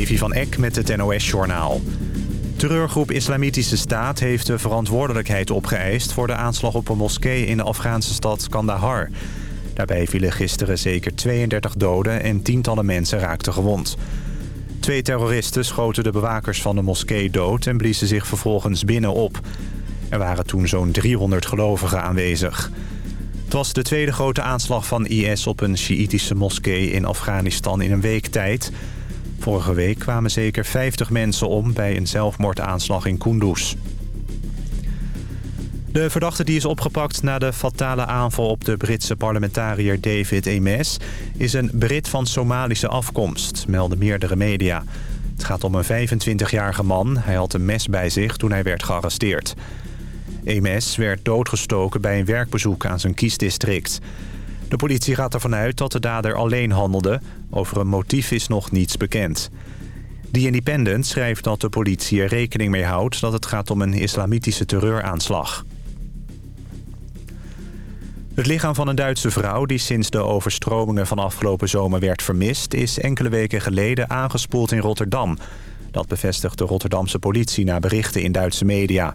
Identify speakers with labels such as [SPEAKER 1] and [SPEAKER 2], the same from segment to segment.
[SPEAKER 1] Levi van Eck met het NOS-journaal. Terreurgroep Islamitische Staat heeft de verantwoordelijkheid opgeëist... voor de aanslag op een moskee in de Afghaanse stad Kandahar. Daarbij vielen gisteren zeker 32 doden en tientallen mensen raakten gewond. Twee terroristen schoten de bewakers van de moskee dood... en bliezen zich vervolgens binnen op. Er waren toen zo'n 300 gelovigen aanwezig. Het was de tweede grote aanslag van IS op een Sjiïtische moskee in Afghanistan in een week tijd... Vorige week kwamen zeker 50 mensen om bij een zelfmoordaanslag in Kunduz. De verdachte die is opgepakt na de fatale aanval op de Britse parlementariër David Ames... is een Brit van Somalische afkomst, melden meerdere media. Het gaat om een 25-jarige man. Hij had een mes bij zich toen hij werd gearresteerd. Ames werd doodgestoken bij een werkbezoek aan zijn kiesdistrict. De politie gaat ervan uit dat de dader alleen handelde. Over een motief is nog niets bekend. The Independent schrijft dat de politie er rekening mee houdt... dat het gaat om een islamitische terreuraanslag. Het lichaam van een Duitse vrouw die sinds de overstromingen van afgelopen zomer werd vermist... is enkele weken geleden aangespoeld in Rotterdam. Dat bevestigt de Rotterdamse politie na berichten in Duitse media...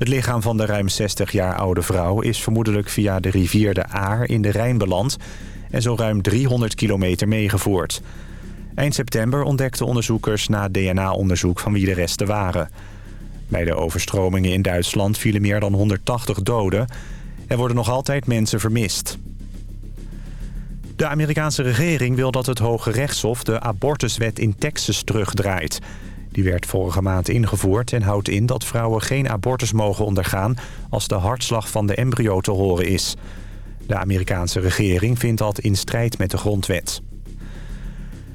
[SPEAKER 1] Het lichaam van de ruim 60 jaar oude vrouw is vermoedelijk via de rivier de Aar in de Rijn beland... en zo ruim 300 kilometer meegevoerd. Eind september ontdekten onderzoekers na DNA-onderzoek van wie de resten waren. Bij de overstromingen in Duitsland vielen meer dan 180 doden. Er worden nog altijd mensen vermist. De Amerikaanse regering wil dat het Hoge Rechtshof de abortuswet in Texas terugdraait... Die werd vorige maand ingevoerd en houdt in dat vrouwen geen abortus mogen ondergaan... als de hartslag van de embryo te horen is. De Amerikaanse regering vindt dat in strijd met de grondwet.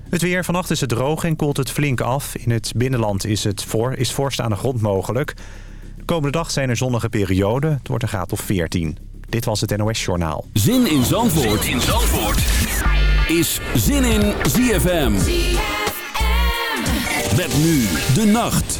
[SPEAKER 1] Het weer. Vannacht is het droog en koelt het flink af. In het binnenland is, het voor, is vorst aan de grond mogelijk. De komende dag zijn er zonnige perioden. Het wordt een graad of 14. Dit was het NOS Journaal.
[SPEAKER 2] Zin in Zandvoort, zin in Zandvoort. is Zin in ZFM. Met nu de nacht.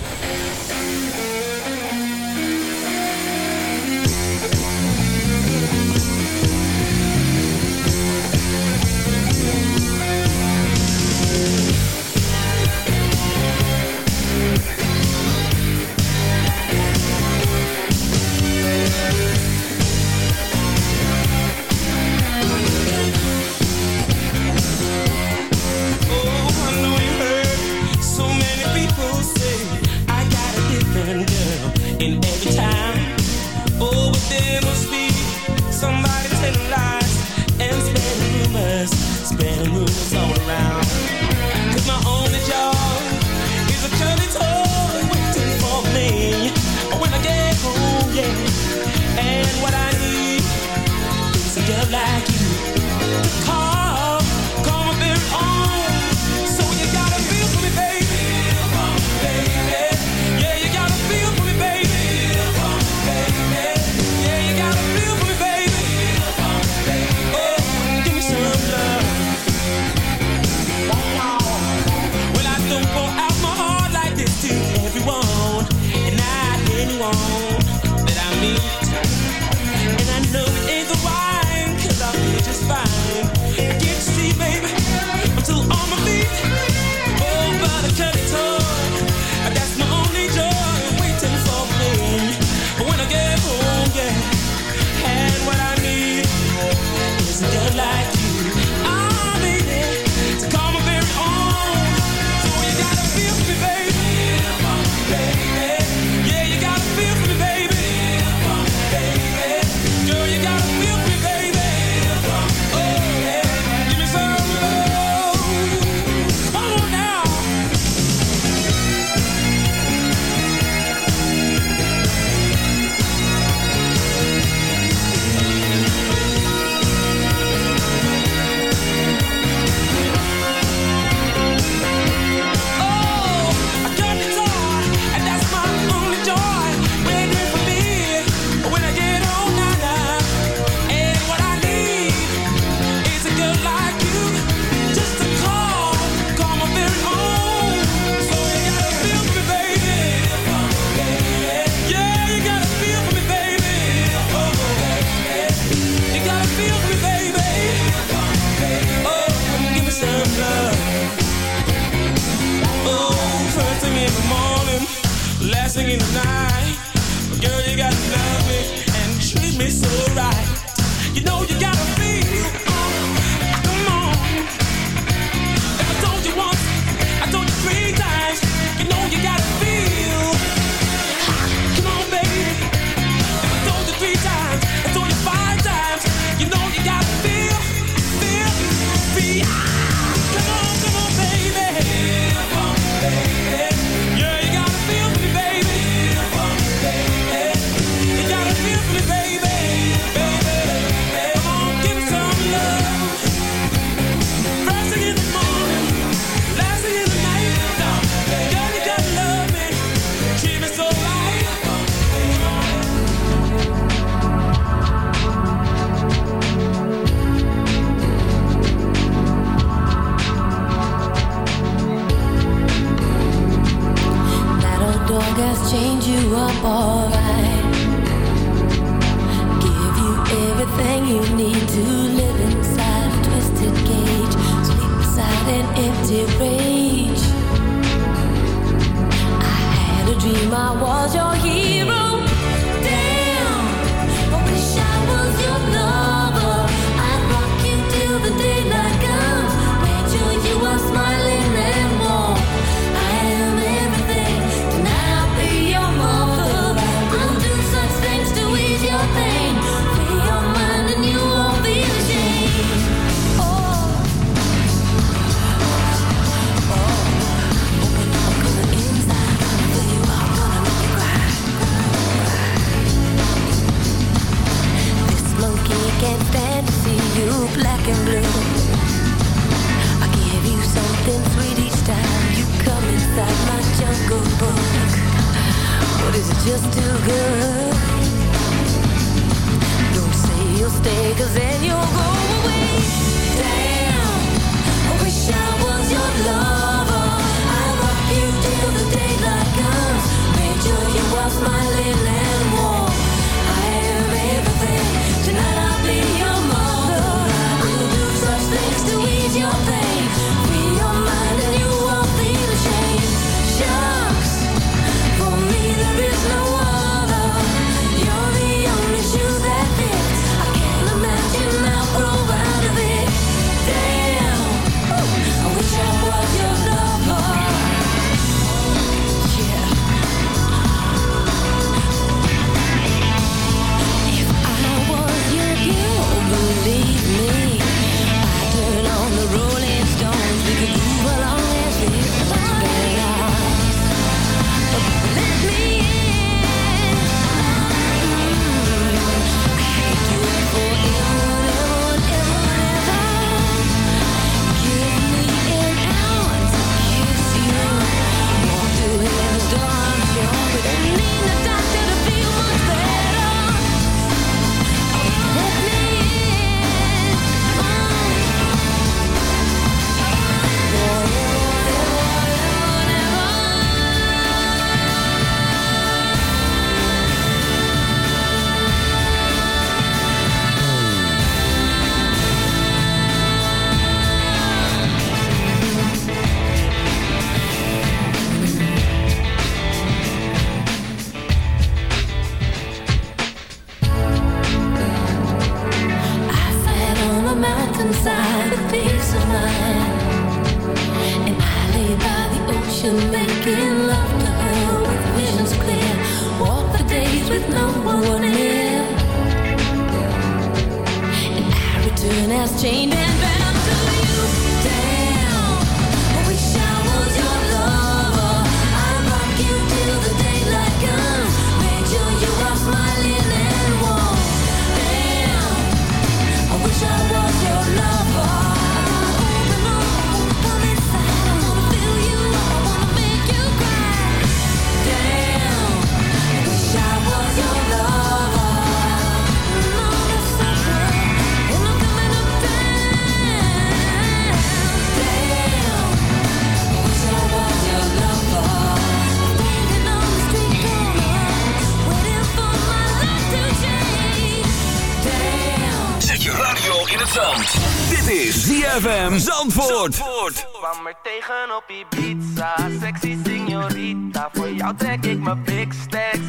[SPEAKER 2] Zandvoort. Zandvoort.
[SPEAKER 3] kwam er tegen op Ibiza, sexy signorita. Voor jou trek ik mijn big stacks,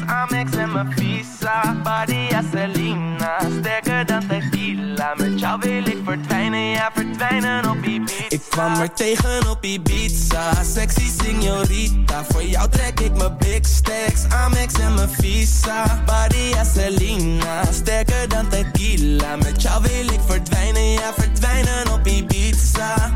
[SPEAKER 3] kwam er tegen op Ibiza, sexy signorita. Voor jou trek ik mijn big stacks, Amex en mijn visa. Badia Selena, sterker dan tequila. Met jou wil ik verdwijnen, ja verdwijnen op Ibiza.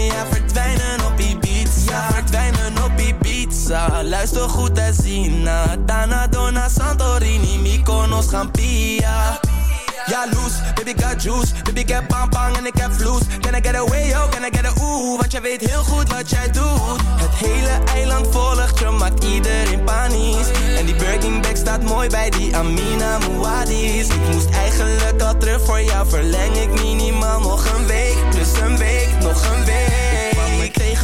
[SPEAKER 3] Luister goed en zien. Dana, Dona, Santorini Mykonos, Gampia. Ja, loose, baby got juice. Baby ik heb bang en ik heb vloes. Can I get away, yo, can I get a ooh? Want jij weet heel goed wat jij doet. Het hele eiland volgt je, maakt iedereen panisch. En die Birkin bag staat mooi bij die Amina Muadis Ik moest eigenlijk al terug voor jou Verleng ik minimaal nog een week. Plus een week, nog een week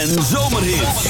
[SPEAKER 4] en
[SPEAKER 2] zomerhits.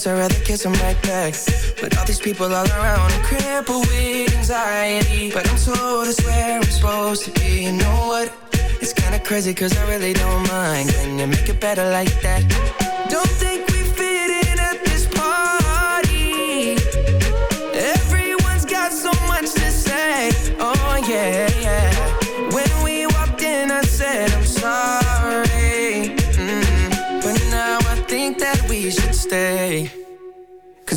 [SPEAKER 5] Pictureless, I'd rather kiss them right back. But all these people all around, I'm crippled with anxiety. But I'm told it's where I'm supposed to be. You know what? It's kinda crazy cause I really don't mind. Can you make it better like that?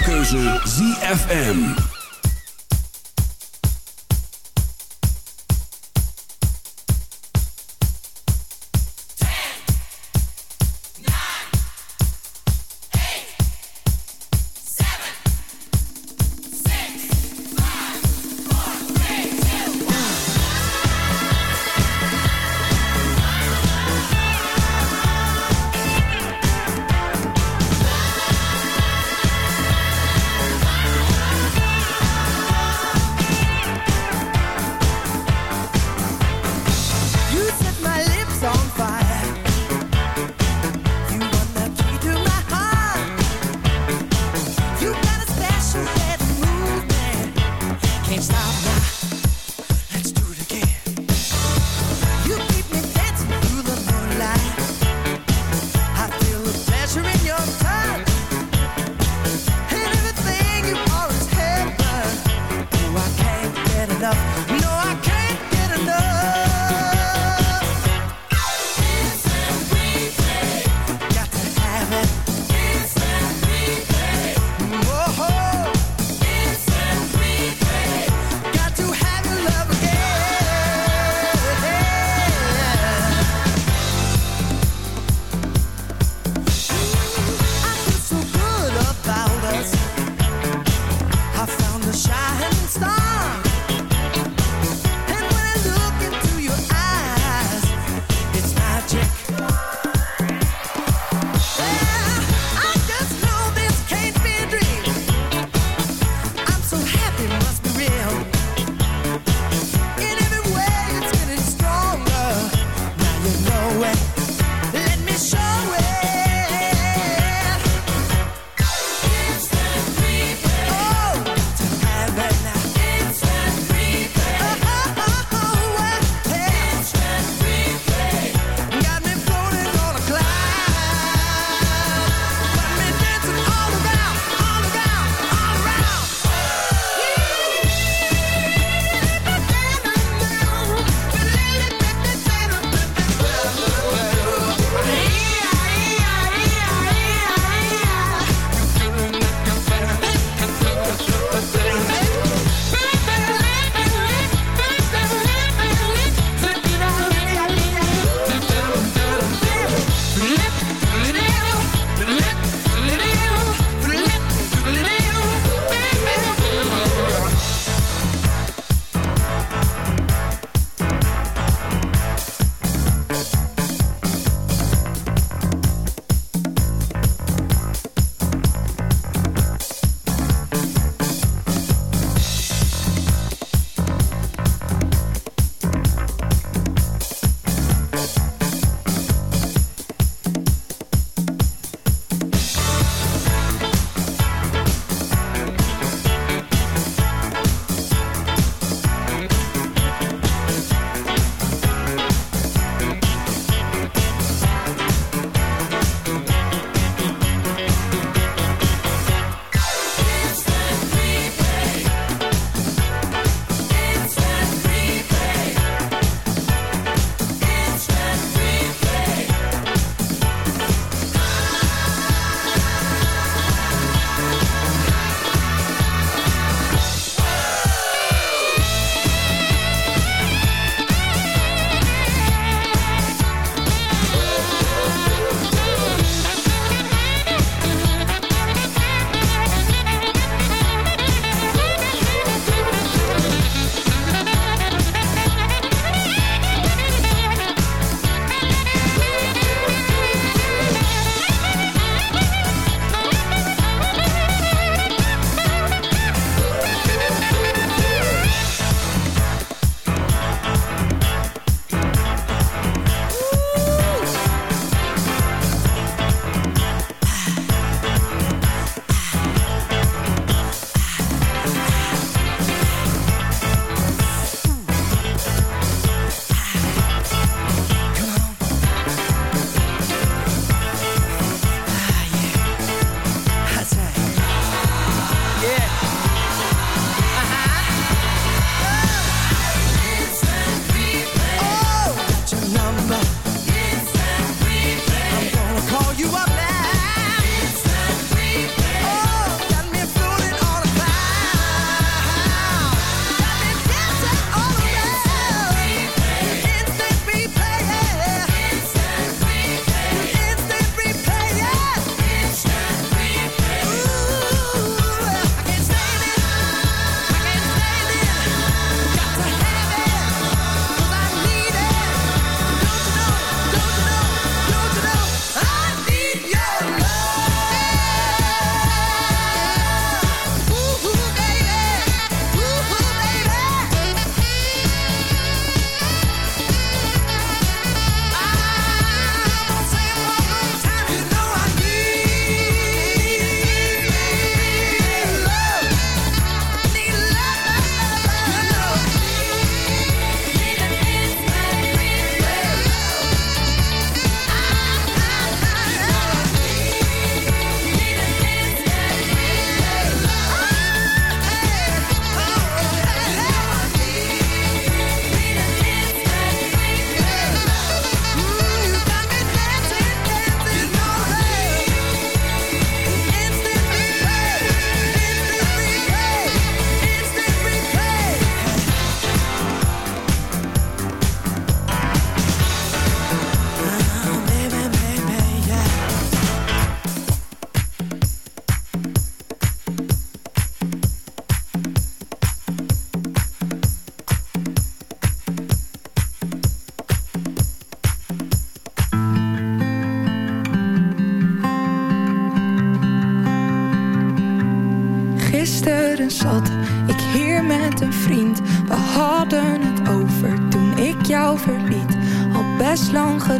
[SPEAKER 2] Jouw keuze ZFM.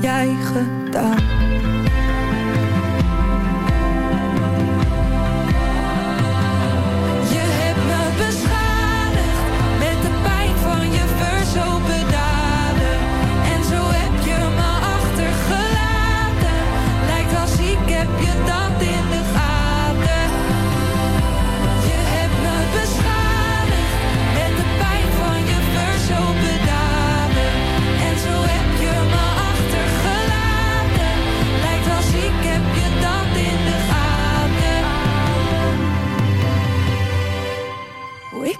[SPEAKER 6] jij gedaan.